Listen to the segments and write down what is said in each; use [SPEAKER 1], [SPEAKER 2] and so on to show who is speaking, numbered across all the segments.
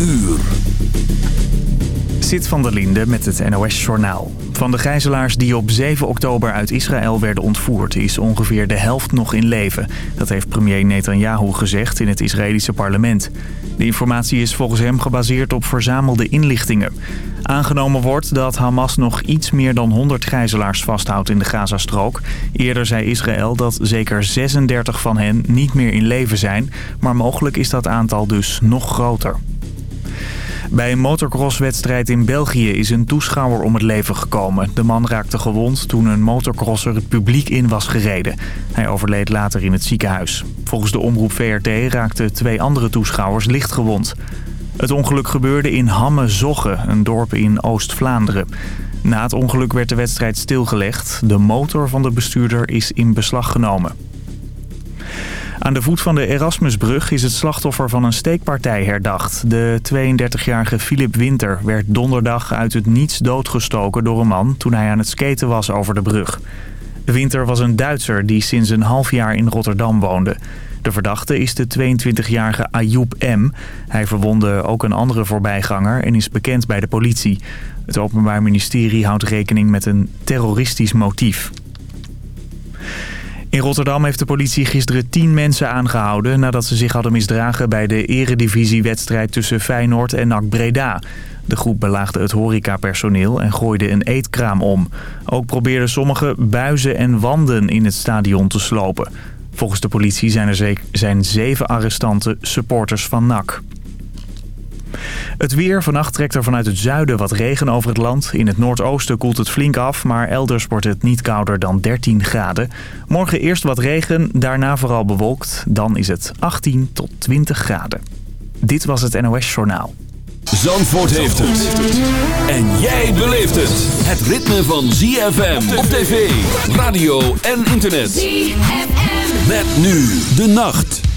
[SPEAKER 1] uur.
[SPEAKER 2] Zit van der Linde met het NOS-journaal. Van de gijzelaars die op 7 oktober uit Israël werden ontvoerd... is ongeveer de helft nog in leven. Dat heeft premier Netanyahu gezegd in het Israëlische parlement. De informatie is volgens hem gebaseerd op verzamelde inlichtingen. Aangenomen wordt dat Hamas nog iets meer dan 100 gijzelaars vasthoudt in de Gazastrook. Eerder zei Israël dat zeker 36 van hen niet meer in leven zijn... maar mogelijk is dat aantal dus nog groter. Bij een motocrosswedstrijd in België is een toeschouwer om het leven gekomen. De man raakte gewond toen een motocrosser het publiek in was gereden. Hij overleed later in het ziekenhuis. Volgens de omroep VRT raakten twee andere toeschouwers licht gewond. Het ongeluk gebeurde in Hamme-Zogge, een dorp in Oost-Vlaanderen. Na het ongeluk werd de wedstrijd stilgelegd. De motor van de bestuurder is in beslag genomen. Aan de voet van de Erasmusbrug is het slachtoffer van een steekpartij herdacht. De 32-jarige Philip Winter werd donderdag uit het niets doodgestoken door een man... toen hij aan het skaten was over de brug. Winter was een Duitser die sinds een half jaar in Rotterdam woonde. De verdachte is de 22-jarige Ayoub M. Hij verwonde ook een andere voorbijganger en is bekend bij de politie. Het Openbaar Ministerie houdt rekening met een terroristisch motief. In Rotterdam heeft de politie gisteren tien mensen aangehouden... nadat ze zich hadden misdragen bij de eredivisiewedstrijd tussen Feyenoord en NAC Breda. De groep belaagde het horecapersoneel en gooide een eetkraam om. Ook probeerden sommigen buizen en wanden in het stadion te slopen. Volgens de politie zijn er zijn zeven arrestanten supporters van NAC. Het weer. Vannacht trekt er vanuit het zuiden wat regen over het land. In het noordoosten koelt het flink af, maar elders wordt het niet kouder dan 13 graden. Morgen eerst wat regen, daarna vooral bewolkt. Dan is het 18 tot 20 graden. Dit was het NOS Journaal.
[SPEAKER 1] Zandvoort heeft het. En jij beleeft het. Het ritme van ZFM op tv, radio en internet. ZFM. Met nu de nacht.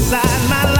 [SPEAKER 3] inside my life.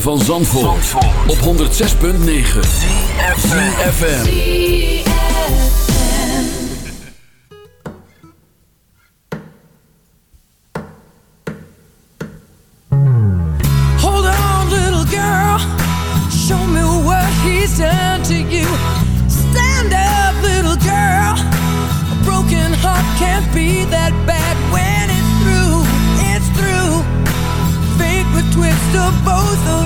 [SPEAKER 4] Van Zandvoort, op 106.9 CFFM
[SPEAKER 5] Hold on little girl. Show me what he's done to you. Stand up little girl. A broken heart can't be that bad when it's through, it's through. Fate would twist of both of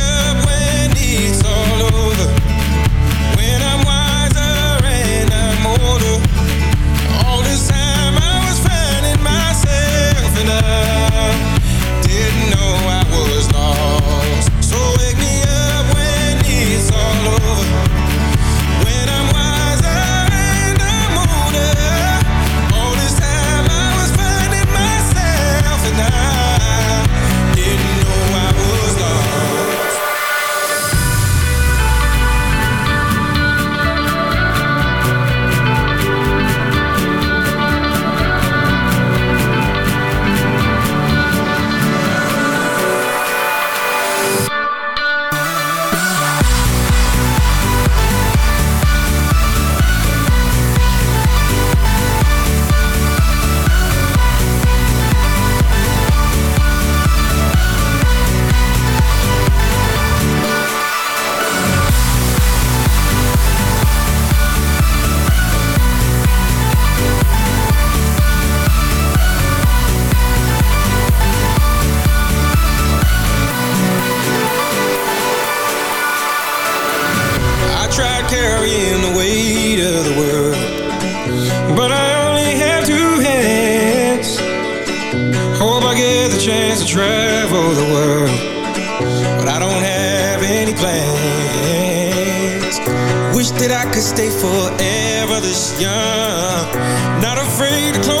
[SPEAKER 6] afraid to close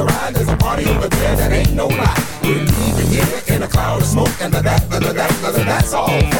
[SPEAKER 7] the ride, there's a party over there that ain't no lie. We're leaving here in a cloud of smoke, and the that, the that, the that, that's all.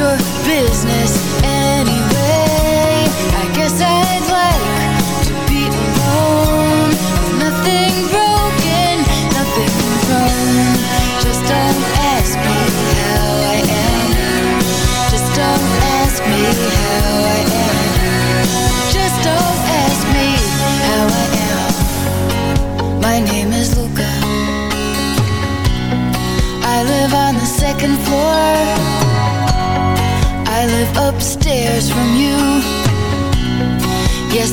[SPEAKER 8] your business.